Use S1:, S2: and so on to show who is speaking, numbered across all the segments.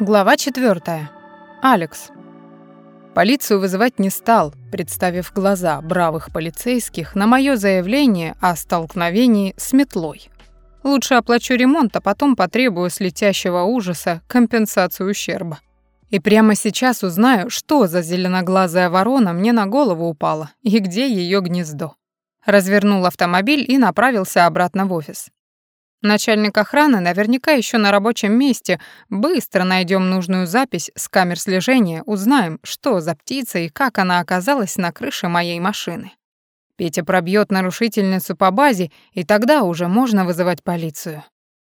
S1: Глава 4. Алекс. Полицию вызывать не стал, представив глаза бравых полицейских на мое заявление о столкновении с метлой. Лучше оплачу ремонт, а потом потребую с летящего ужаса компенсацию ущерба. И прямо сейчас узнаю, что за зеленоглазая ворона мне на голову упала и где ее гнездо. Развернул автомобиль и направился обратно в офис. Начальник охраны наверняка еще на рабочем месте. Быстро найдем нужную запись с камер слежения, узнаем, что за птица и как она оказалась на крыше моей машины. Петя пробьет нарушительницу по базе, и тогда уже можно вызывать полицию.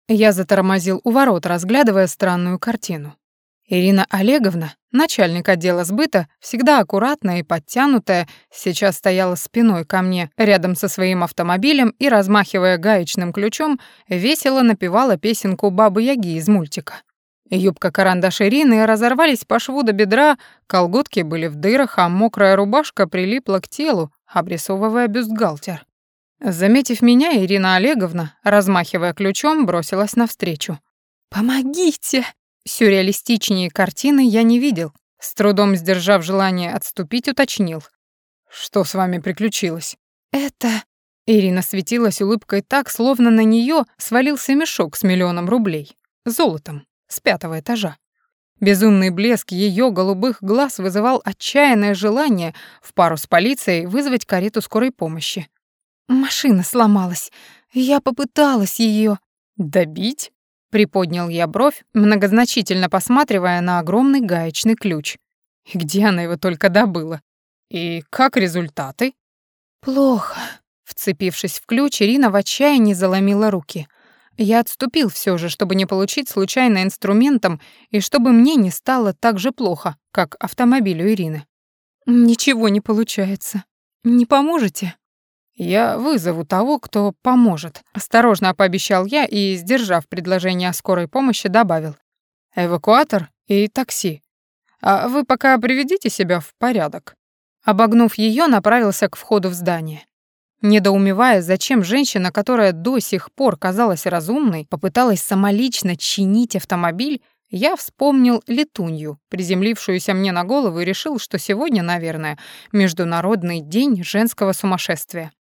S1: Я затормозил у ворот, разглядывая странную картину. Ирина Олеговна, начальник отдела сбыта, всегда аккуратная и подтянутая, сейчас стояла спиной ко мне рядом со своим автомобилем и, размахивая гаечным ключом, весело напевала песенку «Бабы-Яги» из мультика. Юбка-карандаш Ирины разорвались по шву до бедра, колготки были в дырах, а мокрая рубашка прилипла к телу, обрисовывая бюстгальтер. Заметив меня, Ирина Олеговна, размахивая ключом, бросилась навстречу. «Помогите!» Сюрреалистичнее картины я не видел. С трудом сдержав желание отступить, уточнил. «Что с вами приключилось?» «Это...» Ирина светилась улыбкой так, словно на нее свалился мешок с миллионом рублей. Золотом. С пятого этажа. Безумный блеск ее голубых глаз вызывал отчаянное желание в пару с полицией вызвать карету скорой помощи. «Машина сломалась. Я попыталась ее «Добить?» Приподнял я бровь, многозначительно посматривая на огромный гаечный ключ. И где она его только добыла? И как результаты? Плохо. Вцепившись в ключ, Ирина в отчаянии заломила руки. Я отступил все же, чтобы не получить случайно инструментом и чтобы мне не стало так же плохо, как автомобилю Ирины. Ничего не получается. Не поможете? «Я вызову того, кто поможет», — осторожно пообещал я и, сдержав предложение о скорой помощи, добавил. «Эвакуатор и такси. А вы пока приведите себя в порядок». Обогнув ее, направился к входу в здание. Недоумевая, зачем женщина, которая до сих пор казалась разумной, попыталась самолично чинить автомобиль, я вспомнил летунью, приземлившуюся мне на голову, и решил, что сегодня, наверное, Международный день женского сумасшествия.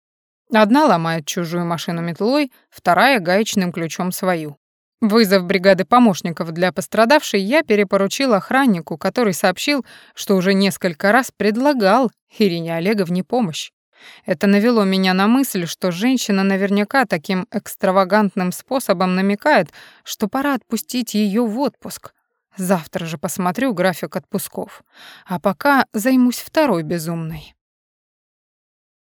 S1: Одна ломает чужую машину метлой, вторая — гаечным ключом свою. Вызов бригады помощников для пострадавшей я перепоручил охраннику, который сообщил, что уже несколько раз предлагал Ирине Олеговне помощь. Это навело меня на мысль, что женщина наверняка таким экстравагантным способом намекает, что пора отпустить ее в отпуск. Завтра же посмотрю график отпусков. А пока займусь второй безумной.